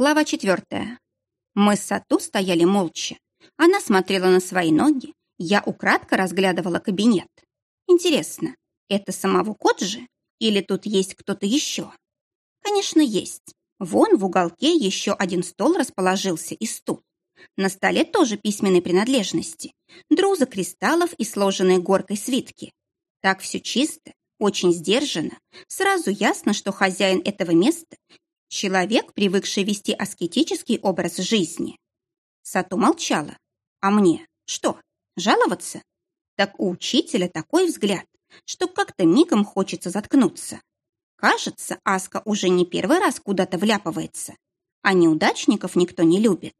Глава четвертая. Мы с Сату стояли молча. Она смотрела на свои ноги, я украдко разглядывала кабинет. Интересно, это самого Коджи или тут есть кто-то еще? Конечно, есть. Вон в уголке еще один стол расположился и стул. На столе тоже письменные принадлежности. Друза кристаллов и сложенные горкой свитки. Так все чисто, очень сдержанно. Сразу ясно, что хозяин этого места – человек, привыкший вести аскетический образ жизни. Сату молчала. А мне? Что, жаловаться? Так у учителя такой взгляд, что как-то мигом хочется заткнуться. Кажется, Аска уже не первый раз куда-то вляпывается, а неудачников никто не любит.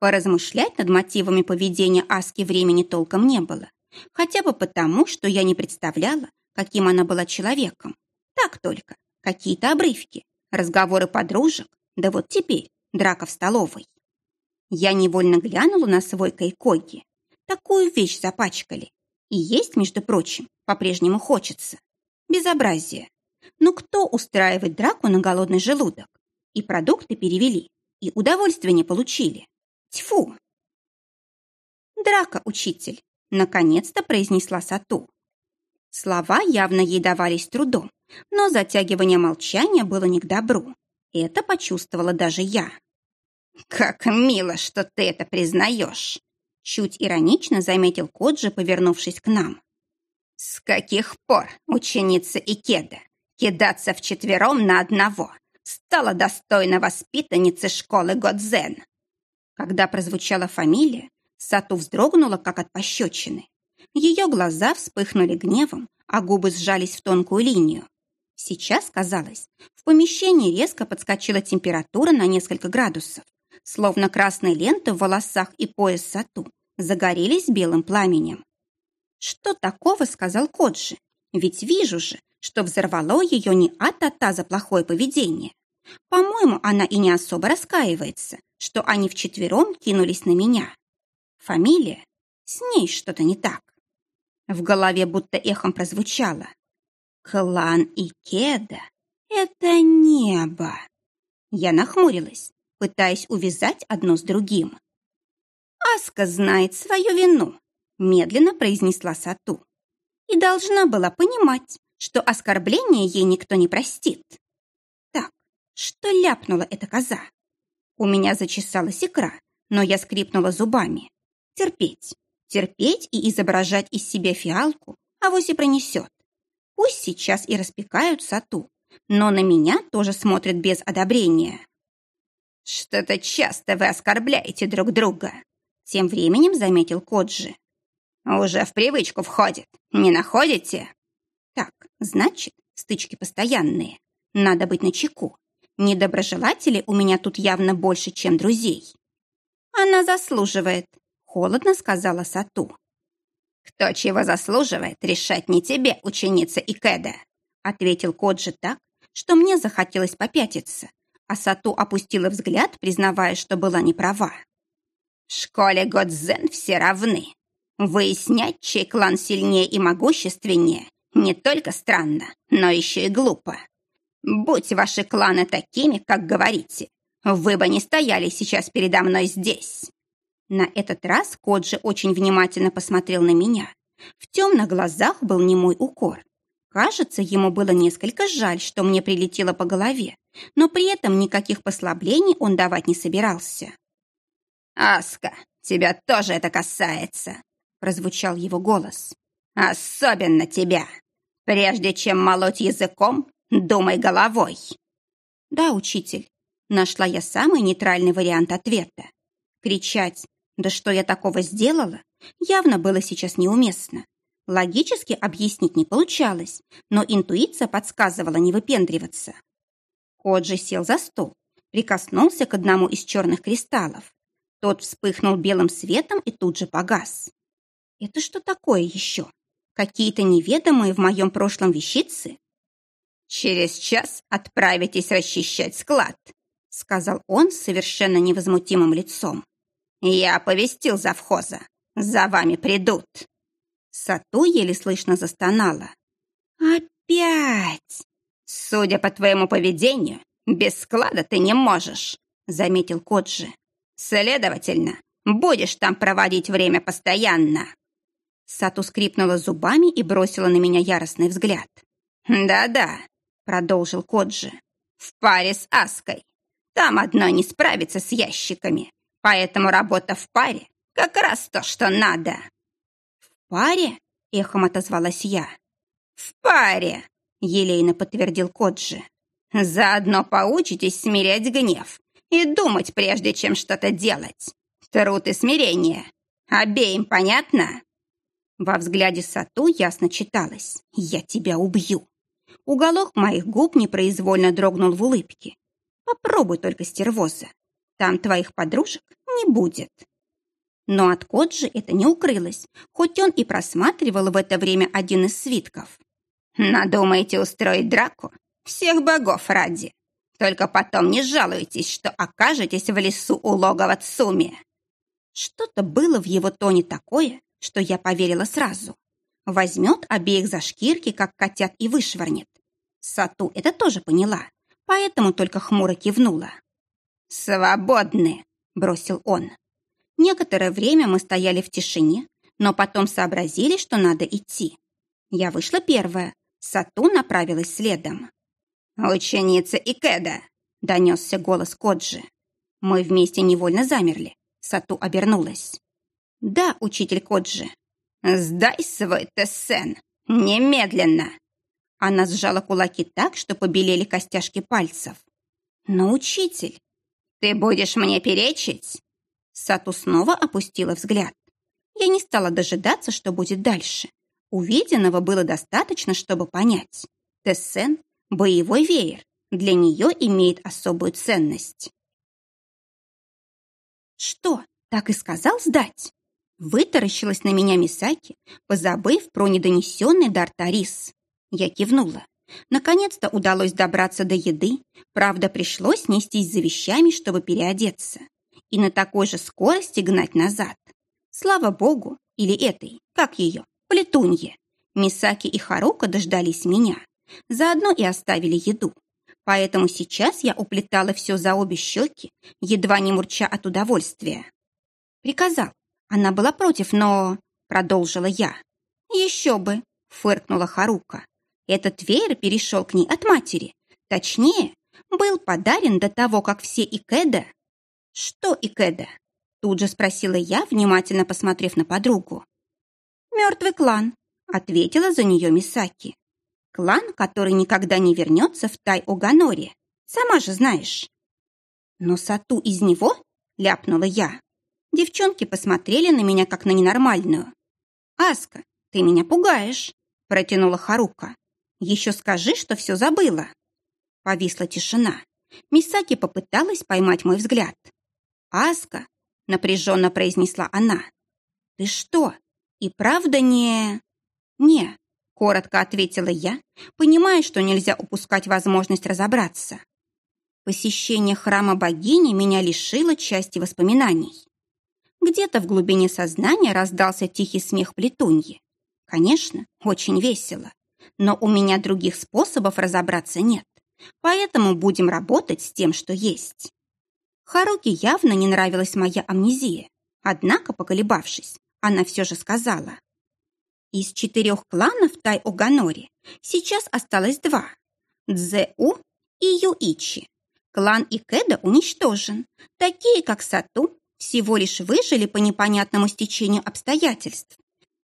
Поразмышлять над мотивами поведения Аски времени толком не было, хотя бы потому, что я не представляла, каким она была человеком. Так только, какие-то обрывки, разговоры подружек, да вот теперь драка в столовой. Я невольно глянула на свой кайкоги. Такую вещь запачкали. И есть, между прочим, по-прежнему хочется. Безобразие. Ну кто устраивает драку на голодный желудок? И продукты перевели, и удовольствие не получили. Тьфу! Драка, учитель, наконец-то произнесла Сату. Слова явно ей давались трудом, но затягивание молчания было не к добру. Это почувствовала даже я. «Как мило, что ты это признаешь!» Чуть иронично заметил Коджи, повернувшись к нам. «С каких пор ученица Икеда кидаться вчетвером на одного стала достойна воспитанницы школы Годзен?» Когда прозвучала фамилия, Сату вздрогнула, как от пощечины. Ее глаза вспыхнули гневом, а губы сжались в тонкую линию. Сейчас, казалось, в помещении резко подскочила температура на несколько градусов, словно красные ленты в волосах и пояс Сату загорелись белым пламенем. «Что такого?» — сказал Коджи. «Ведь вижу же, что взорвало ее не а-та-та за плохое поведение. По-моему, она и не особо раскаивается, что они вчетвером кинулись на меня. Фамилия? С ней что-то не так. В голове будто эхом прозвучало. Клан Икеда — это небо. Я нахмурилась, пытаясь увязать одно с другим. «Аска знает свою вину», — медленно произнесла Сату. «И должна была понимать, что оскорбление ей никто не простит. Так, что ляпнула эта коза? У меня зачесалась икра, но я скрипнула зубами. Терпеть, терпеть и изображать из себя фиалку, а вось и пронесет. Пусть сейчас и распекают сату, но на меня тоже смотрят без одобрения. «Что-то часто вы оскорбляете друг друга», тем временем заметил Коджи. «Уже в привычку входит, не находите?» «Так, значит, стычки постоянные. Надо быть начеку. Недоброжелателей у меня тут явно больше, чем друзей». «Она заслуживает», Холодно сказала Сату. «Кто чего заслуживает, решать не тебе, ученица Икеда», ответил Коджи так, что мне захотелось попятиться, а Сату опустила взгляд, признавая, что была не права. «В школе Годзен все равны. Выяснять, чей клан сильнее и могущественнее, не только странно, но еще и глупо. Будь ваши кланы такими, как говорите, вы бы не стояли сейчас передо мной здесь». На этот раз Коджи очень внимательно посмотрел на меня. В темных глазах был немой укор. Кажется, ему было несколько жаль, что мне прилетело по голове, но при этом никаких послаблений он давать не собирался. «Аска, тебя тоже это касается», — прозвучал его голос. «Особенно тебя. Прежде чем молоть языком, думай головой». «Да, учитель», — нашла я самый нейтральный вариант ответа. Кричать да что я такого сделала, явно было сейчас неуместно. Логически объяснить не получалось, но интуиция подсказывала не выпендриваться. Коджи сел за стол, прикоснулся к одному из черных кристаллов. Тот вспыхнул белым светом и тут же погас. Это что такое еще? Какие-то неведомые в моем прошлом вещицы? «Через час отправитесь расчищать склад», сказал он с совершенно невозмутимым лицом. «Я оповестил завхоза. За вами придут». Сату еле слышно застонала. «Опять!» «Судя по твоему поведению, без склада ты не можешь», заметил Коджи. «Следовательно, будешь там проводить время постоянно». Сату скрипнула зубами и бросила на меня яростный взгляд. «Да-да», — продолжил Коджи, — «в паре с Аской. Там одной не справиться с ящиками, поэтому работа в паре как раз то, что надо». «В паре?» — эхом отозвалась я. «В паре», — елейно подтвердил Коджи. «Заодно поучитесь смирять гнев и думать, прежде чем что-то делать. Труд и смирение. Обеим понятно?» Во взгляде Сату ясно читалось «Я тебя убью». Уголок моих губ непроизвольно дрогнул в улыбке. «Попробуй только, стервоза. Там твоих подружек не будет». Но от Коджи это не укрылось, хоть он и просматривал в это время один из свитков. «Надумаете устроить драку? Всех богов ради. Только потом не жалуйтесь, что окажетесь в лесу у логова Цуми. Что-то было в его тоне такое, что я поверила сразу. Возьмет обеих за шкирки, как котят, и вышвырнет. Сату это тоже поняла, поэтому только хмуро кивнула. «Свободны!» — бросил он. Некоторое время мы стояли в тишине, но потом сообразили, что надо идти. Я вышла первая, Сату направилась следом. «Ученица Икеда!» — донесся голос Коджи. Мы вместе невольно замерли. Сату обернулась. «Да, учитель Коджи». «Сдай свой тессен! Немедленно!» Она сжала кулаки так, что побелели костяшки пальцев. «Но, учитель, ты будешь мне перечить?» Сату снова опустила взгляд. Я не стала дожидаться, что будет дальше. Увиденного было достаточно, чтобы понять. Тессен Боевой веер для нее имеет особую ценность. «Что, так и сказал сдать?» Вытаращилась на меня Мисаки, позабыв про недонесенный дар Тарис. Я кивнула. Наконец-то удалось добраться до еды, правда, пришлось нестись за вещами, чтобы переодеться. И на такой же скорости гнать назад. Слава богу, или этой, как ее, плетунье. Мисаки и Харука дождались меня. Заодно и оставили еду. Поэтому сейчас я уплетала все за обе щеки, едва не мурча от удовольствия. Приказал. Она была против, но... Продолжила я. Еще бы, фыркнула Харука. Этот веер перешел к ней от матери. Точнее, был подарен до того, как все Икеда... Что Икеда? Тут же спросила я, внимательно посмотрев на подругу. «Мертвый клан», — ответила за нее Мисаки. Клан, который никогда не вернется в Тай-Оганоре. Сама же знаешь. Но Сату из него? Ляпнула я. Девчонки посмотрели на меня, как на ненормальную. «Аска, ты меня пугаешь», — протянула Харука. «Еще скажи, что все забыла». Повисла тишина. Мисаки попыталась поймать мой взгляд. «Аска», — напряженно произнесла она. «Ты что, и правда не...» «Не, Коротко ответила я, понимая, что нельзя упускать возможность разобраться. Посещение храма богини меня лишило части воспоминаний. Где-то в глубине сознания раздался тихий смех плетуньи. Конечно, очень весело. Но у меня других способов разобраться нет. Поэтому будем работать с тем, что есть. Харуки явно не нравилась моя амнезия. Однако, поколебавшись, она все же сказала. Из четырех кланов Тай-Оганори сейчас осталось два – Дзе-У и Юичи. Клан Икеда уничтожен. Такие, как Сату, всего лишь выжили по непонятному стечению обстоятельств.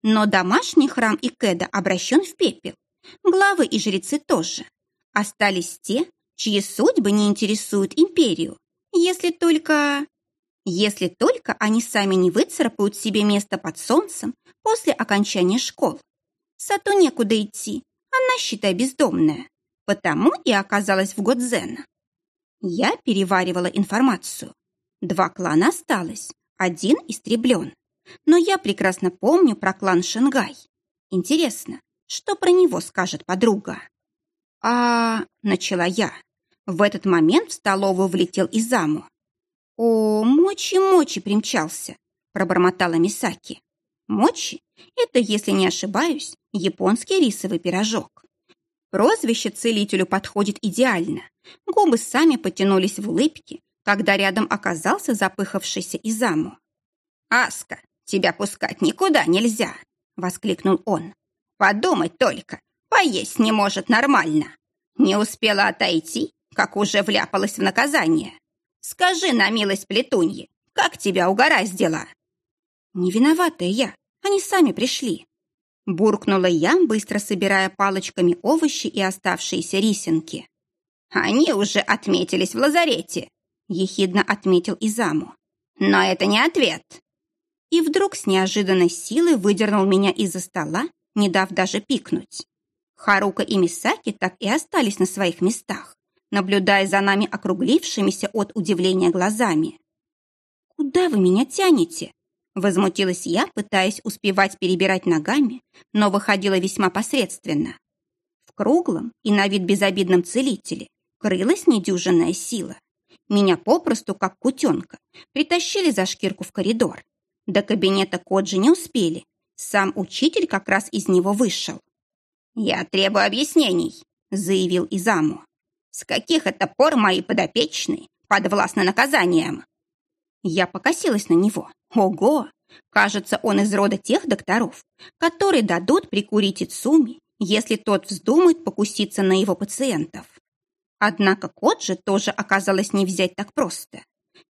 Но домашний храм Икеда обращен в пепел. Главы и жрецы тоже. Остались те, чьи судьбы не интересуют империю, если только... Если только они сами не выцарапают себе место под солнцем после окончания школ. Сату некуда идти, она, считай, бездомная. Потому и оказалась в Годзен. Я переваривала информацию. Два клана осталось, один истреблен. Но я прекрасно помню про клан Шенгай. Интересно, что про него скажет подруга? А, начала я. В этот момент в столовую влетел Изаму. «О, Мочи-Мочи примчался!» – пробормотала Мисаки. Мочи – это, если не ошибаюсь, японский рисовый пирожок. Прозвище целителю подходит идеально. Губы сами потянулись в улыбке, когда рядом оказался запыхавшийся Изаму. «Аска, тебя пускать никуда нельзя!» — воскликнул он. «Подумать только, поесть не может нормально. Не успела отойти, как уже вляпалась в наказание. Скажи на милость плетуньи, как тебя угораздило?» «Не виноватая я, они сами пришли». Буркнула я, быстро собирая палочками овощи и оставшиеся рисинки. «Они уже отметились в лазарете», — ехидно отметил Изаму. «Но это не ответ». И вдруг с неожиданной силой выдернул меня из-за стола, не дав даже пикнуть. Харука и Мисаки так и остались на своих местах, наблюдая за нами округлившимися от удивления глазами. «Куда вы меня тянете?» Возмутилась я, пытаясь успевать перебирать ногами, но выходила весьма посредственно. В круглом и на вид безобидном целителе крылась недюжинная сила. Меня попросту, как кутенка, притащили за шкирку в коридор. До кабинета Коджи не успели. Сам учитель как раз из него вышел. «Я требую объяснений», — заявил Изаму. «С каких это пор мои подопечные подвластны наказаниям?» Я покосилась на него. Ого! Кажется, он из рода тех докторов, которые дадут прикурить Ицуми, если тот вздумает покуситься на его пациентов. Однако Коджи тоже оказалось не взять так просто.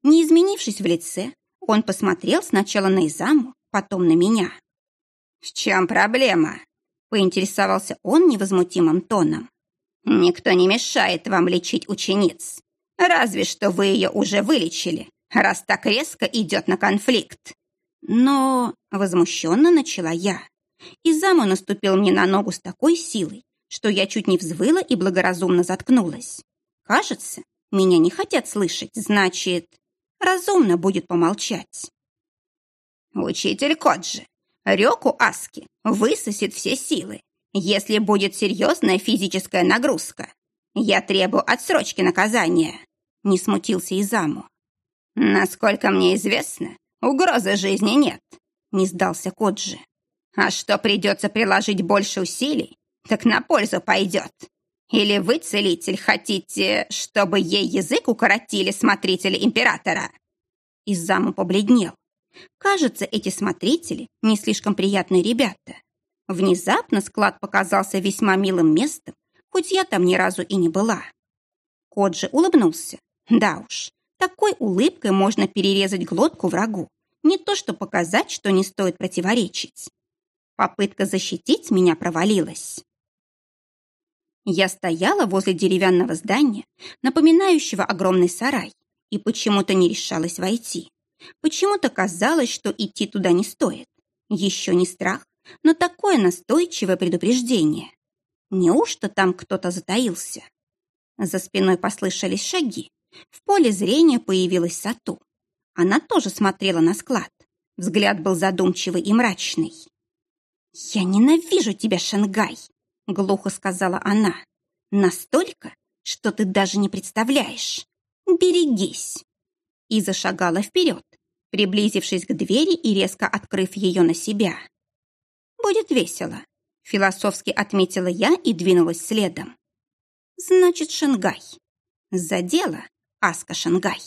Не изменившись в лице, он посмотрел сначала на Изаму, потом на меня. «В чем проблема?» — поинтересовался он невозмутимым тоном. «Никто не мешает вам лечить учениц. Разве что вы ее уже вылечили, раз так резко идет на конфликт. Но возмущенно начала я. И заму наступил мне на ногу с такой силой, что я чуть не взвыла и благоразумно заткнулась. Кажется, меня не хотят слышать, значит, разумно будет помолчать. Учитель Коджи, Рёку Аски высосет все силы, если будет серьезная физическая нагрузка. Я требую отсрочки наказания. Не смутился Изаму. «Насколько мне известно, угрозы жизни нет», — не сдался Коджи. «А что придется приложить больше усилий, так на пользу пойдет. Или вы, целитель, хотите, чтобы ей язык укоротили смотрители императора?» Изаму побледнел. Кажется, эти смотрители не слишком приятные ребята. Внезапно склад показался весьма милым местом, хоть я там ни разу и не была. Коджи улыбнулся. Да уж, такой улыбкой можно перерезать глотку врагу. Не то что показать, что не стоит противоречить. Попытка защитить меня провалилась. Я стояла возле деревянного здания, напоминающего огромный сарай, и почему-то не решалась войти. Почему-то казалось, что идти туда не стоит. Еще не страх, но такое настойчивое предупреждение. Неужто там кто-то затаился? За спиной послышались шаги, в поле зрения появилась Сату. Она тоже смотрела на склад. Взгляд был задумчивый и мрачный. «Я ненавижу тебя, Шангай!» — глухо сказала она. «Настолько, что ты даже не представляешь. Берегись!» И зашагала вперед, приблизившись к двери и резко открыв ее на себя. «Будет весело», — философски отметила я и двинулась следом. «Значит, Шангай. За дело!» Аска Шангай.